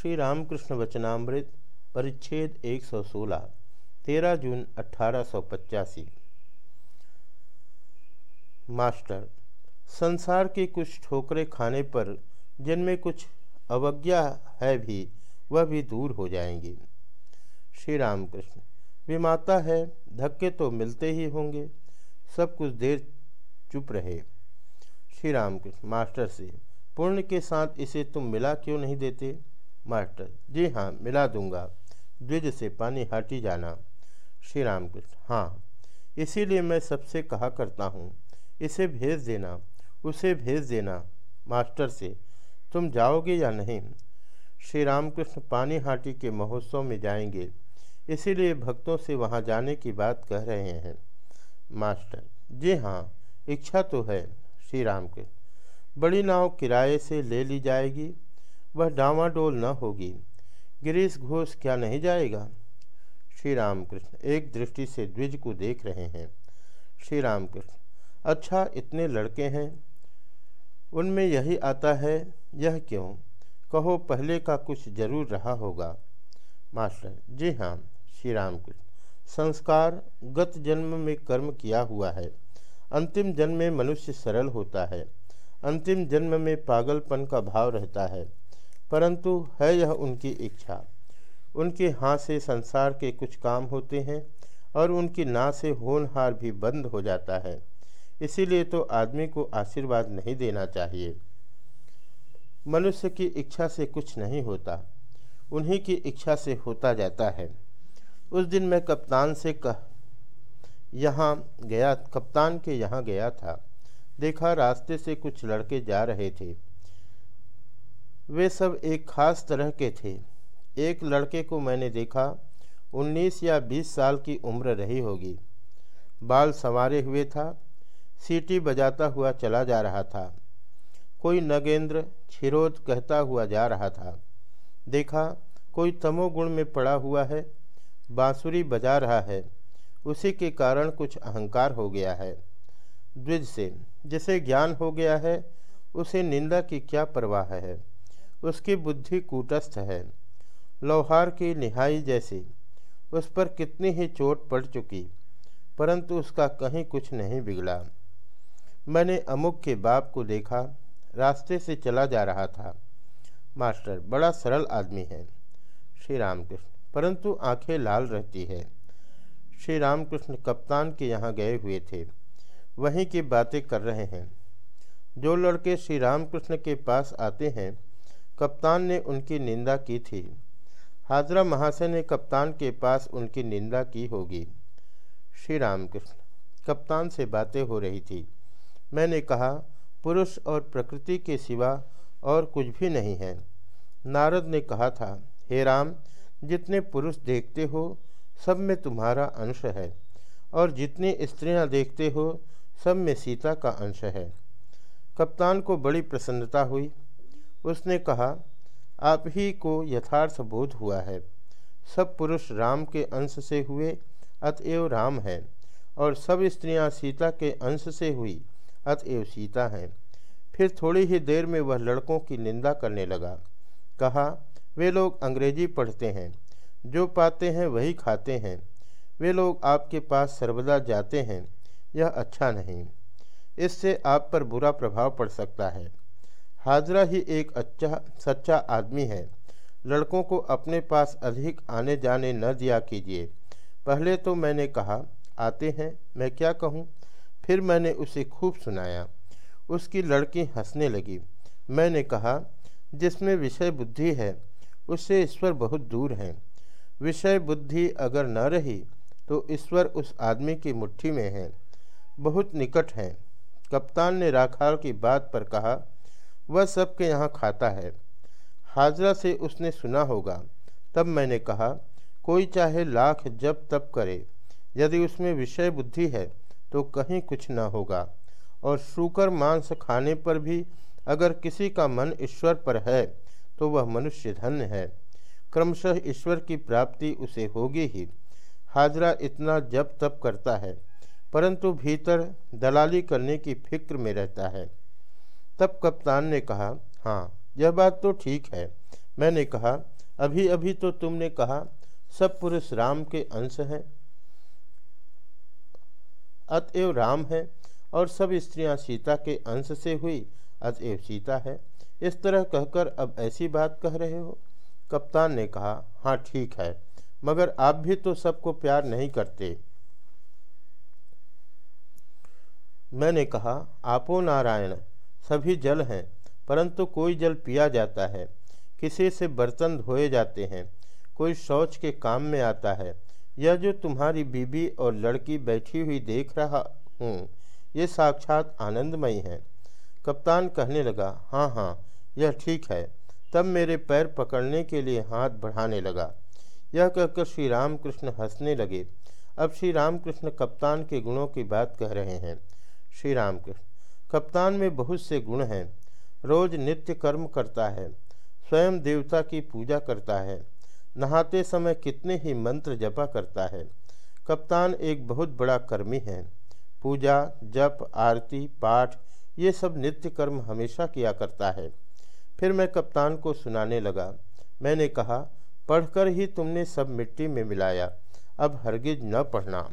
श्री रामकृष्ण वचनामृत, परिच्छेद 116 तेरह जून अठारह मास्टर, संसार की कुछ ठोकरें खाने पर जिनमें कुछ अवज्ञा है भी, वह भी दूर हो जाएँगी। श्री रामकृष्ण विमाता है, धक्के तो मिलते ही होंगे, सब कुछ देर चुप रहे। श्री रामकृष्ण मास्टर से, पुण्य के साथ इसे तुम मिला क्यों नहीं देते? मास्टर, जी हाँ मिला दूँगा। द्विज से पानी हाटी जाना। श्री रामकृष्ण हाँ इसीलिए मैं सबसे कहा करता हूँ, इसे भेज देना, उसे भेज देना, मास्टर से, तुम जाओगे या नहीं? श्री रामकृष्ण पानी हाटी के महोत्सव में जाएँगे, इसीलिए भक्तों से वहाँ जाने की बात कह रहे हैं। मास्टर, जी हाँ इच्छा तो है श्री राम के बड़ी नाव किराए से ले ली जाएगी वह डावाडोल न होगी। गिरीश घोष, क्या नहीं जाएगा? श्री रामकृष्ण एक दृष्टि से द्विज को देख रहे हैं। श्री रामकृष्ण अच्छा इतने लड़के हैं। उनमें यही आता है, यह क्यों? कहो, पहले का कुछ ज़रूर रहा होगा। मास्टर, जी हाँ श्री रामकृष्ण संस्कार गत जन्म में कर्म किया हुआ है। अंतिम जन्म में मनुष्य सरल होता है। अंतिम जन्म में पागलपन का भाव रहता है। परंतु है यह उनकी इच्छा। उनके हाथ से संसार के कुछ काम होते हैं और उनकी ना से होनहार भी बंद हो जाता है। इसीलिए तो आदमी को आशीर्वाद नहीं देना चाहिए। मनुष्य की इच्छा से कुछ नहीं होता, उन्हीं की इच्छा से होता जाता है। उस दिन मैं कप्तान से कह, यहाँ गया, कप्तान के यहाँ गया था। देखा रास्ते से कुछ लड़के जा रहे थे। वे सब एक खास तरह के थे। एक लड़के को मैंने देखा 19 या 20 साल की उम्र रही होगी। बाल संवारे हुए था, सीटी बजाता हुआ चला जा रहा था। कोई नगेंद्र छिरोद कहता हुआ जा रहा था। देखा, कोई तमोगुण में पड़ा हुआ है, बांसुरी बजा रहा है, उसी के कारण कुछ अहंकार हो गया है। द्विज से, जिसे ज्ञान हो गया है, उसे निंदा की क्या परवाह है? उसकी बुद्धि कूटस्थ है। लोहार की निहाई जैसी, उस पर कितनी ही चोट पड़ चुकी, परंतु उसका कहीं कुछ नहीं बिगड़ा। मैंने अमुक के बाप को देखा, रास्ते से चला जा रहा था। मास्टर, बड़ा सरल आदमी है। श्री रामकृष्ण, परंतु आँखें लाल रहती है। श्री रामकृष्ण कप्तान के यहाँ गए हुए थे। वहीं की बातें कर रहे हैं। जो लड़के श्री रामकृष्ण के पास आते हैं कप्तान ने उनकी निंदा की थी। हाजरा महाशय ने कप्तान के पास उनकी निंदा की होगी। श्री रामकृष्ण, कप्तान से बातें हो रही थी। मैंने कहा, पुरुष और प्रकृति के सिवा और कुछ भी नहीं है। नारद ने कहा था, हे राम, जितने पुरुष देखते हो, सब में तुम्हारा अंश है, और जितनी स्त्रियाँ देखते हो, सब में सीता का अंश है। कप्तान को बड़ी प्रसन्नता हुई। उसने कहा, आप ही को यथार्थ बोध हुआ है। सब पुरुष राम के अंश से हुए, अतएव राम है, और सब स्त्रियाँ सीता के अंश से हुई, अतएव सीता हैं। फिर थोड़ी ही देर में वह लड़कों की निंदा करने लगा। कहा, वे लोग अंग्रेज़ी पढ़ते हैं। जो पाते हैं वही खाते हैं। वे लोग आपके पास सर्वदा जाते हैं। यह अच्छा नहीं। इससे आप पर बुरा प्रभाव पड़ सकता है। हाजरा ही एक अच्छा सच्चा आदमी है। लड़कों को अपने पास अधिक आने जाने न दिया कीजिए। पहले तो मैंने कहा, आते हैं, मैं क्या कहूँ? फिर मैंने उसे खूब सुनाया। उसकी लड़की हंसने लगी। मैंने कहा, जिसमें विषय बुद्धि है, उससे ईश्वर बहुत दूर हैं। विषय बुद्धि अगर न रही तो ईश्वर उस आदमी की मुट्ठी में है। बहुत निकट है। कप्तान ने राखाल की बात पर कहा वह सबके यहाँ खाता है। हाजरा से उसने सुना होगा। तब मैंने कहा, कोई चाहे लाख जब तब करे। यदि उसमें विषय बुद्धि है तो कहीं कुछ न होगा। और शुकर मांस खाने पर भी अगर किसी का मन ईश्वर पर है तो वह मनुष्य धन्य है। क्रमशः ईश्वर की प्राप्ति उसे होगी ही। हाजरा इतना जब तप करता है, परंतु भीतर दलाली करने की फ़िक्र में रहता है। तब कप्तान ने कहा हाँ यह बात तो ठीक है। मैंने कहा, अभी अभी तो तुमने कहा, सब पुरुष राम के अंश हैं। अतएव राम है और सब स्त्रियाँ सीता के अंश से हुई, अतएव सीता है। इस तरह कहकर अब ऐसी बात कह रहे हो? कप्तान ने कहा हाँ ठीक है, मगर आप भी तो सबको प्यार नहीं करते। मैंने कहा, आपो नारायण सभी जल हैं, परंतु कोई जल पिया जाता है। किसी से बर्तन धोए जाते हैं, कोई शौच के काम में आता है। यह जो तुम्हारी बीबी और लड़की बैठी हुई देख रहा हूँ, ये साक्षात आनंदमयी है। कप्तान कहने लगा हाँ हाँ यह ठीक है। तब मेरे पैर पकड़ने के लिए हाथ बढ़ाने लगा। यह कहकर श्री रामकृष्ण हंसने लगे। अब श्री रामकृष्ण कप्तान के गुणों की बात कह रहे हैं। श्री रामकृष्ण कप्तान में बहुत से गुण हैं। रोज नित्य कर्म करता है, स्वयं देवता की पूजा करता है, नहाते समय कितने ही मंत्र जपा करता है। कप्तान एक बहुत बड़ा कर्मी है। पूजा, जप, आरती, पाठ, ये सब नित्य कर्म हमेशा किया करता है। फिर मैं कप्तान को सुनाने लगा। मैंने कहा, पढ़कर ही तुमने सब मिट्टी में मिलाया। अब हरगिज न पढ़ना।